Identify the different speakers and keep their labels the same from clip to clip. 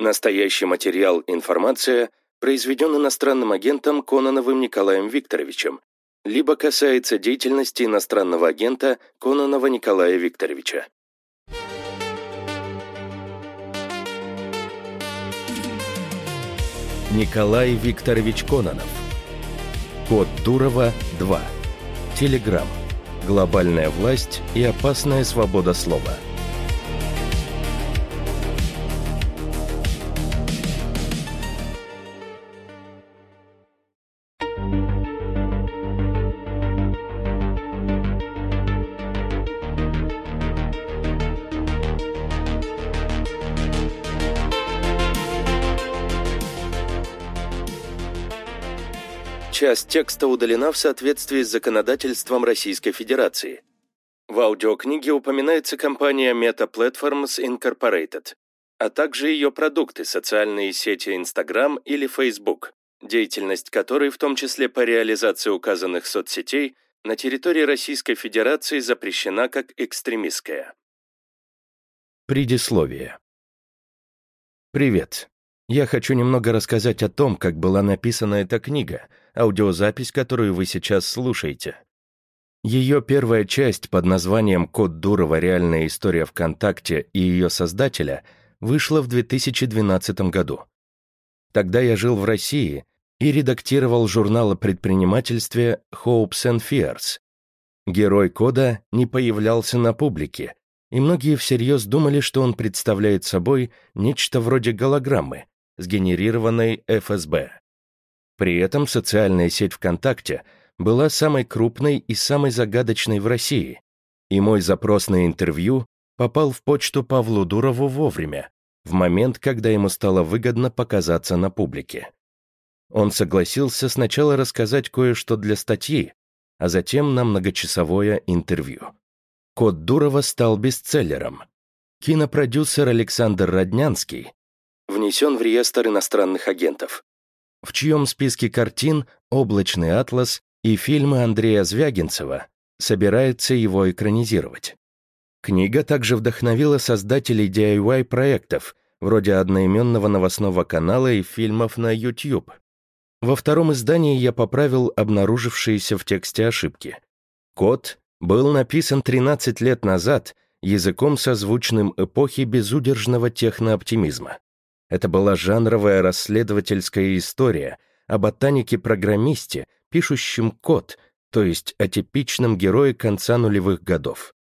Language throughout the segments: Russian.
Speaker 1: Настоящий материал «Информация» произведен иностранным агентом Кононовым Николаем Викторовичем, либо касается деятельности иностранного агента Кононова Николая Викторовича. Николай Викторович Кононов. Код Дурова 2 Телеграм Глобальная власть и опасная свобода слова – Часть текста удалена в соответствии с законодательством Российской Федерации. В аудиокниге упоминается компания Meta Platforms Incorporated, а также ее продукты, социальные сети Instagram или Facebook, деятельность которой, в том числе по реализации указанных соцсетей, на территории Российской Федерации запрещена как экстремистская. Предисловие. Привет. Я хочу немного рассказать о том, как была написана эта книга, аудиозапись, которую вы сейчас слушаете. Ее первая часть под названием «Код Дурова. Реальная история ВКонтакте» и ее создателя вышла в 2012 году. Тогда я жил в России и редактировал журнал о предпринимательстве «Hopes and Fears». Герой кода не появлялся на публике, и многие всерьез думали, что он представляет собой нечто вроде голограммы, сгенерированной ФСБ. При этом социальная сеть ВКонтакте была самой крупной и самой загадочной в России, и мой запрос на интервью попал в почту Павлу Дурову вовремя, в момент, когда ему стало выгодно показаться на публике. Он согласился сначала рассказать кое-что для статьи, а затем на многочасовое интервью. Код Дурова стал бестселлером. Кинопродюсер Александр Роднянский внесен в реестр иностранных агентов, в чьем списке картин «Облачный атлас» и фильмы Андрея Звягинцева собирается его экранизировать. Книга также вдохновила создателей DIY-проектов, вроде одноименного новостного канала и фильмов на YouTube. Во втором издании я поправил обнаружившиеся в тексте ошибки. Код был написан 13 лет назад языком созвучным эпохи безудержного технооптимизма. Это была жанровая расследовательская история о ботанике-программисте, пишущем код, то есть о типичном герое конца нулевых годов.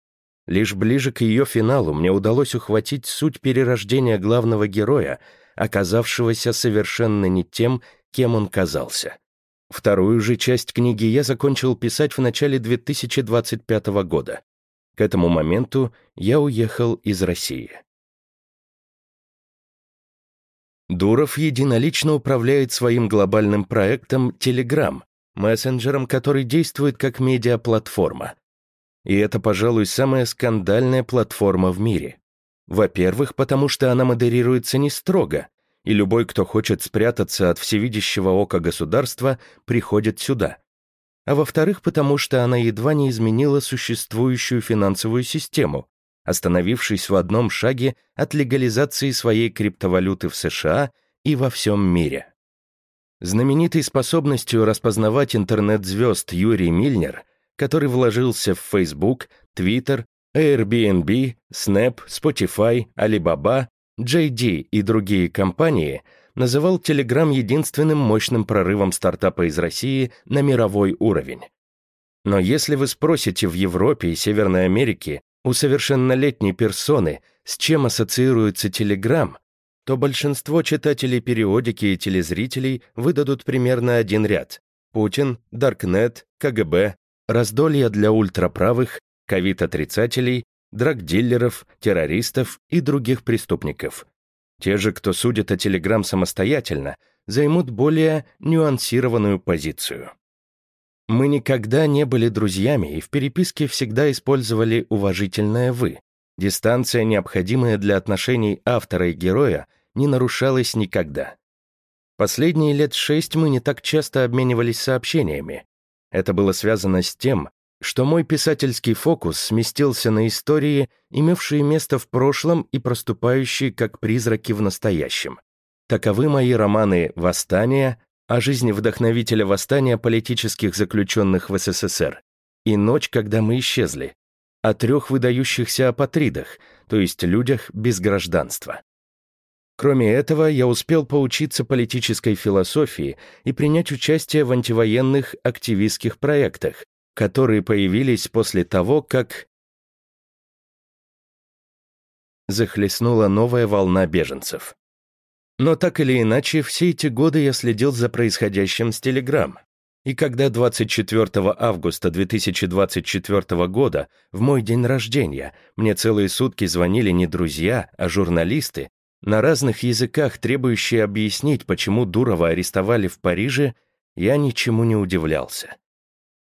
Speaker 1: Лишь ближе к ее финалу мне удалось ухватить суть перерождения главного героя, оказавшегося совершенно не тем, кем он казался. Вторую же часть книги я закончил писать в начале 2025 года. К этому моменту я уехал из России. Дуров единолично управляет своим глобальным проектом Telegram, мессенджером, который действует как медиаплатформа. И это, пожалуй, самая скандальная платформа в мире. Во-первых, потому что она модерируется не строго, и любой, кто хочет спрятаться от всевидящего ока государства, приходит сюда. А во-вторых, потому что она едва не изменила существующую финансовую систему, остановившись в одном шаге от легализации своей криптовалюты в США и во всем мире. Знаменитый способностью распознавать интернет-звезд Юрий Мильнер, который вложился в Facebook, Twitter, Airbnb, Snap, Spotify, Alibaba, JD и другие компании, называл Telegram единственным мощным прорывом стартапа из России на мировой уровень. Но если вы спросите в Европе и Северной Америке у совершеннолетней персоны, с чем ассоциируется Телеграм, то большинство читателей периодики и телезрителей выдадут примерно один ряд. Путин, Даркнет, КГБ, раздолье для ультраправых, ковид-отрицателей, драгдиллеров, террористов и других преступников. Те же, кто судит о Телеграм самостоятельно, займут более нюансированную позицию. Мы никогда не были друзьями и в переписке всегда использовали уважительное «вы». Дистанция, необходимая для отношений автора и героя, не нарушалась никогда. Последние лет шесть мы не так часто обменивались сообщениями. Это было связано с тем, что мой писательский фокус сместился на истории, имевшие место в прошлом и проступающие как призраки в настоящем. Таковы мои романы «Восстание», о жизни вдохновителя восстания политических заключенных в СССР и «Ночь, когда мы исчезли», о трех выдающихся апатридах, то есть людях без гражданства. Кроме этого, я успел поучиться политической философии и принять участие в антивоенных активистских проектах, которые появились после того, как захлестнула новая волна беженцев. Но так или иначе, все эти годы я следил за происходящим с Телеграм. И когда 24 августа 2024 года, в мой день рождения, мне целые сутки звонили не друзья, а журналисты, на разных языках, требующие объяснить, почему Дурова арестовали в Париже, я ничему не удивлялся.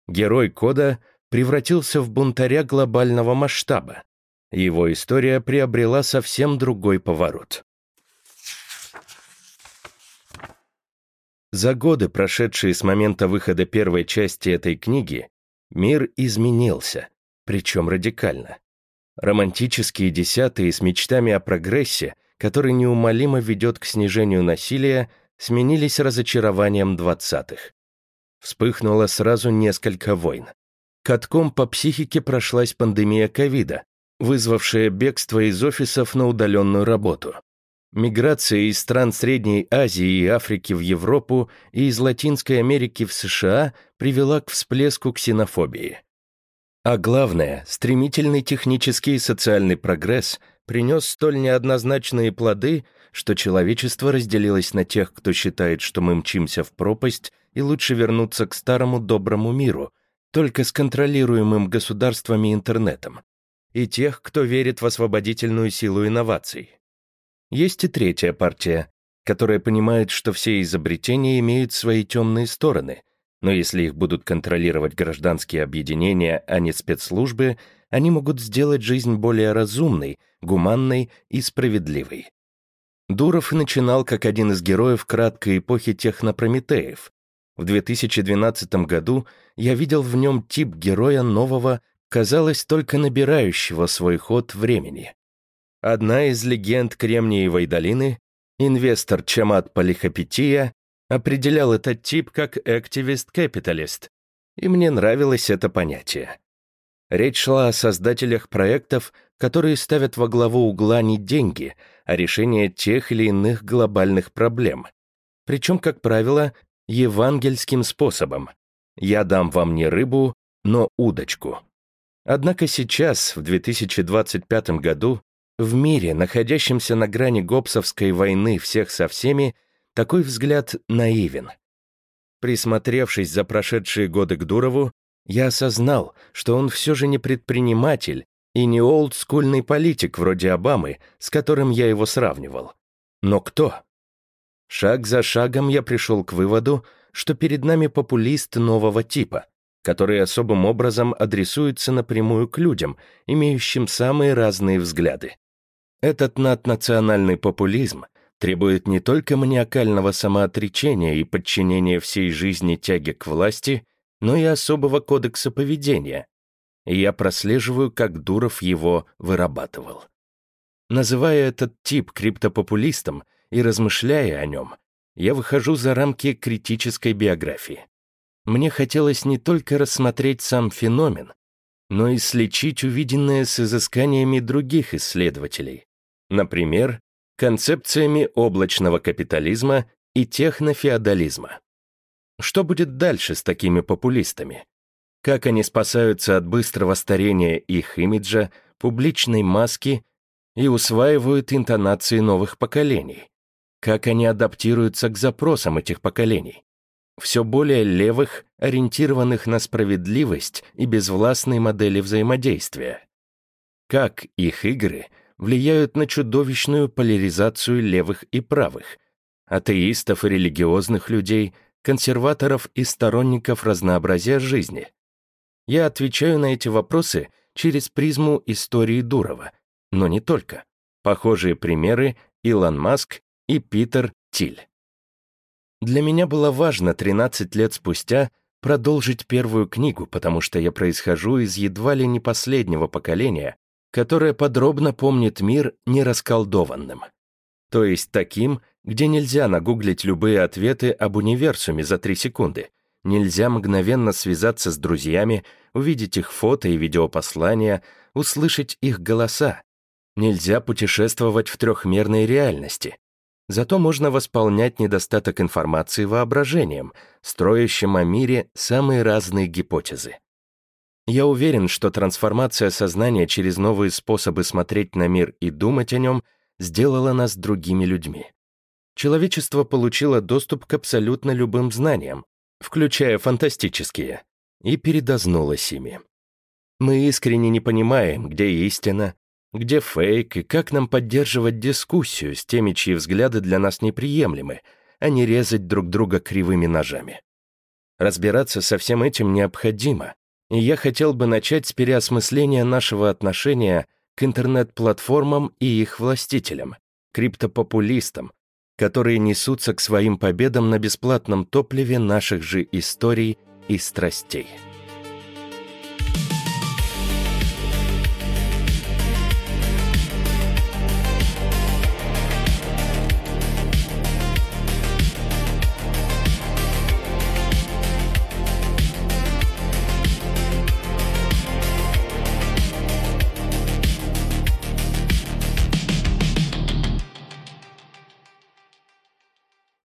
Speaker 1: Герой кода превратился в бунтаря глобального масштаба. Его история приобрела совсем другой поворот. За годы, прошедшие с момента выхода первой части этой книги, мир изменился, причем радикально. Романтические десятые с мечтами о прогрессе, который неумолимо ведет к снижению насилия, сменились разочарованием двадцатых. Вспыхнуло сразу несколько войн. Катком по психике прошлась пандемия ковида, вызвавшая бегство из офисов на удаленную работу. Миграция из стран Средней Азии и Африки в Европу и из Латинской Америки в США привела к всплеску ксенофобии. А главное, стремительный технический и социальный прогресс принес столь неоднозначные плоды, что человечество разделилось на тех, кто считает, что мы мчимся в пропасть, и лучше вернуться к старому доброму миру, только с контролируемым государствами интернетом, и тех, кто верит в освободительную силу инноваций. Есть и третья партия, которая понимает, что все изобретения имеют свои темные стороны, но если их будут контролировать гражданские объединения, а не спецслужбы, они могут сделать жизнь более разумной, гуманной и справедливой. Дуров начинал как один из героев краткой эпохи технопрометеев. В 2012 году я видел в нем тип героя нового, казалось, только набирающего свой ход времени. Одна из легенд Кремниевой долины, инвестор Чамат Полихопетия, определял этот тип как активист-капиталист, и мне нравилось это понятие. Речь шла о создателях проектов, которые ставят во главу угла не деньги, а решение тех или иных глобальных проблем. Причем, как правило, евангельским способом. Я дам вам не рыбу, но удочку. Однако сейчас, в 2025 году, в мире, находящемся на грани гопсовской войны всех со всеми, такой взгляд наивен. Присмотревшись за прошедшие годы к Дурову, я осознал, что он все же не предприниматель и не олдскульный политик вроде Обамы, с которым я его сравнивал. Но кто? Шаг за шагом я пришел к выводу, что перед нами популист нового типа, который особым образом адресуется напрямую к людям, имеющим самые разные взгляды. Этот наднациональный популизм требует не только маниакального самоотречения и подчинения всей жизни тяге к власти, но и особого кодекса поведения. И я прослеживаю, как Дуров его вырабатывал. Называя этот тип криптопопулистом и размышляя о нем, я выхожу за рамки критической биографии. Мне хотелось не только рассмотреть сам феномен, но и сличить увиденное с изысканиями других исследователей, Например, концепциями облачного капитализма и технофеодализма. Что будет дальше с такими популистами? Как они спасаются от быстрого старения их имиджа, публичной маски и усваивают интонации новых поколений? Как они адаптируются к запросам этих поколений? Все более левых, ориентированных на справедливость и безвластные модели взаимодействия. Как их игры – влияют на чудовищную поляризацию левых и правых, атеистов и религиозных людей, консерваторов и сторонников разнообразия жизни. Я отвечаю на эти вопросы через призму истории Дурова, но не только. Похожие примеры Илон Маск и Питер Тиль. Для меня было важно 13 лет спустя продолжить первую книгу, потому что я происхожу из едва ли не последнего поколения, которая подробно помнит мир нерасколдованным. то есть таким, где нельзя нагуглить любые ответы об универсуме за три секунды, нельзя мгновенно связаться с друзьями, увидеть их фото и видеопослания, услышать их голоса. Нельзя путешествовать в трехмерной реальности. Зато можно восполнять недостаток информации воображением, строящим о мире самые разные гипотезы. Я уверен, что трансформация сознания через новые способы смотреть на мир и думать о нем сделала нас другими людьми. Человечество получило доступ к абсолютно любым знаниям, включая фантастические, и передознулось ими. Мы искренне не понимаем, где истина, где фейк и как нам поддерживать дискуссию с теми, чьи взгляды для нас неприемлемы, а не резать друг друга кривыми ножами. Разбираться со всем этим необходимо, и я хотел бы начать с переосмысления нашего отношения к интернет-платформам и их властителям, криптопопулистам, которые несутся к своим победам на бесплатном топливе наших же историй и страстей.